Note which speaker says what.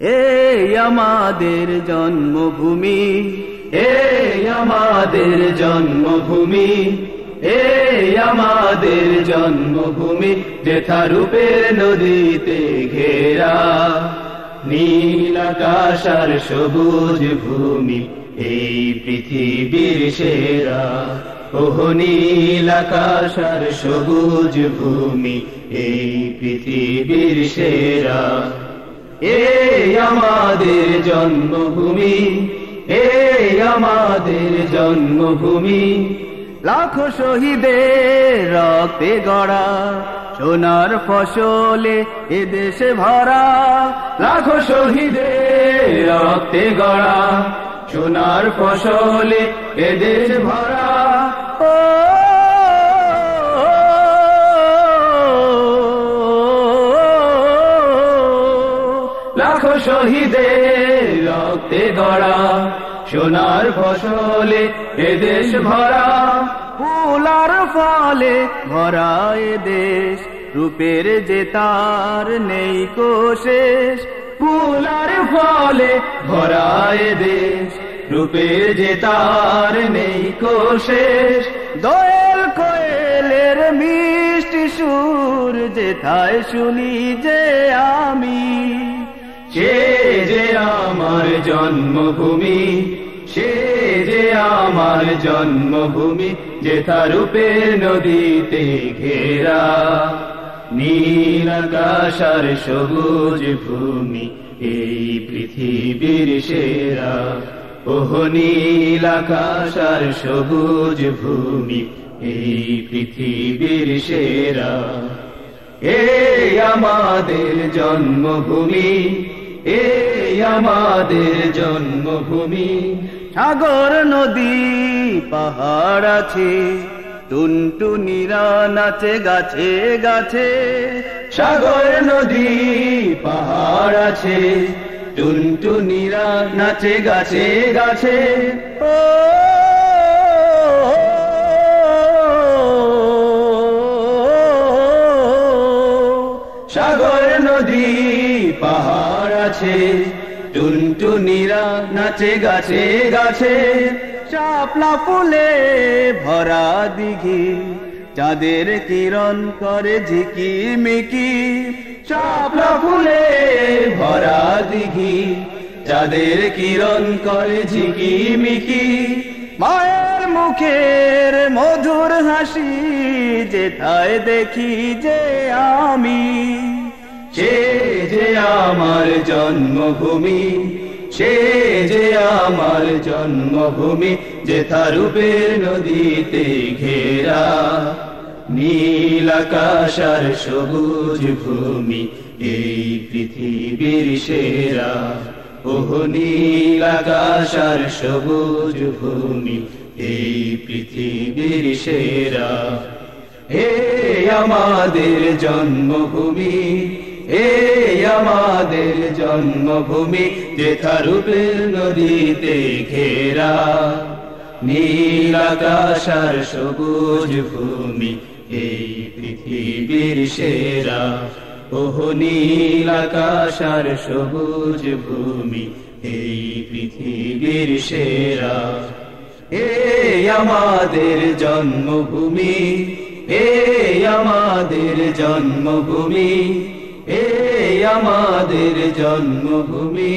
Speaker 1: এই আমাদের জন্মভূমি এই আমাদের জন্মভূমি এই আমাদের জন্মভূমি যেথা রূপের নদীতে ঘেরা, নীল আকাশ আর সবুজ ভূমি, এই পৃথিবীর সেরা। ওহ, নীল আকাশ আর সবুজ ভূমি, এই পৃথিবীর সেরা। এই আমাদের জন্মভূমি, এই আমাদের জন্মভূমি। লাখো শহীদের রক্তে গড়া, সোনার ফসলে এ দেশে ভরা। লাখো শহীদের রক্তে গড়া, সোনার ফসলে এ দেশ ভরা। ও শহীদের রক্তে গড়া সোনার ফসলে এ দেশ ভরা। ফুলার ফলে ভরা দেশ, রূপের যে তার নেই কোশেষ ফুলার ফলে ভরা দেশ, রূপের যে তার নেই কোশেষ দোয়েল কোয়েলের মিষ্টি সুর, যেথায় শুনি যে আমি। সে যে আমার জন্মভূমি, সে যে আমার জন্মভূমি, যে রূপের নদীতে ঘেরা। নীল আকাশ আর সবুজ ভূমি, এই পৃথিবীর সেরা। ওহ, নীল আকাশ আর সবুজ ভূমি, এই পৃথিবীর সেরা। এই আমাদের জন্মভূমি এই আমাদের জন্মভূমি। সাগর, নদী, পাহাড় আছে টুনটুনিরা নাচে গাছে গাছে। সাগর, নদী, পাহাড় আছে টুনটুনিরা নাচে গাছে গাছে। ও, সাগর, নদী পাহাড় আছে, টুনটুনিরা নাচে গাছে গাছে চাপলা ফুলে ভরা দিঘি, চাঁদের কিরণ করে ঝিকি মিকি চাপলা ফুলে ভরা দিঘি, চাঁদের কিরণ করে ঝিকি মিকি মায়ের মুখের মধুর হাসি যেথায় দেখি যে জন্মভূমি, সে যে আমার জন্মভূমি, যে তারুপের নদীতে ঘেরা। নীল আকাশ আর সবুজ ভূমি, এই পৃথিবীর সেরা। ওহ, নীল আকাশ আর সবুজ ভূমি, এই পৃথিবীর সেরা। হে আমাদের জন্মভূমি হে আমাদের জন্মভূমি যেথা নদীতে ঘেরা। নীল আকাশ আর সবুজ ভূমি, এই পৃথিবীর সেরা। ওহ, নীল আকাশ সবুজ ভূমি, এই পৃথিবীর সেরা। এ আমাদের জন্মভূমি, এ আমাদের জন্মভূমি এ আমাদের জন্মভূমি।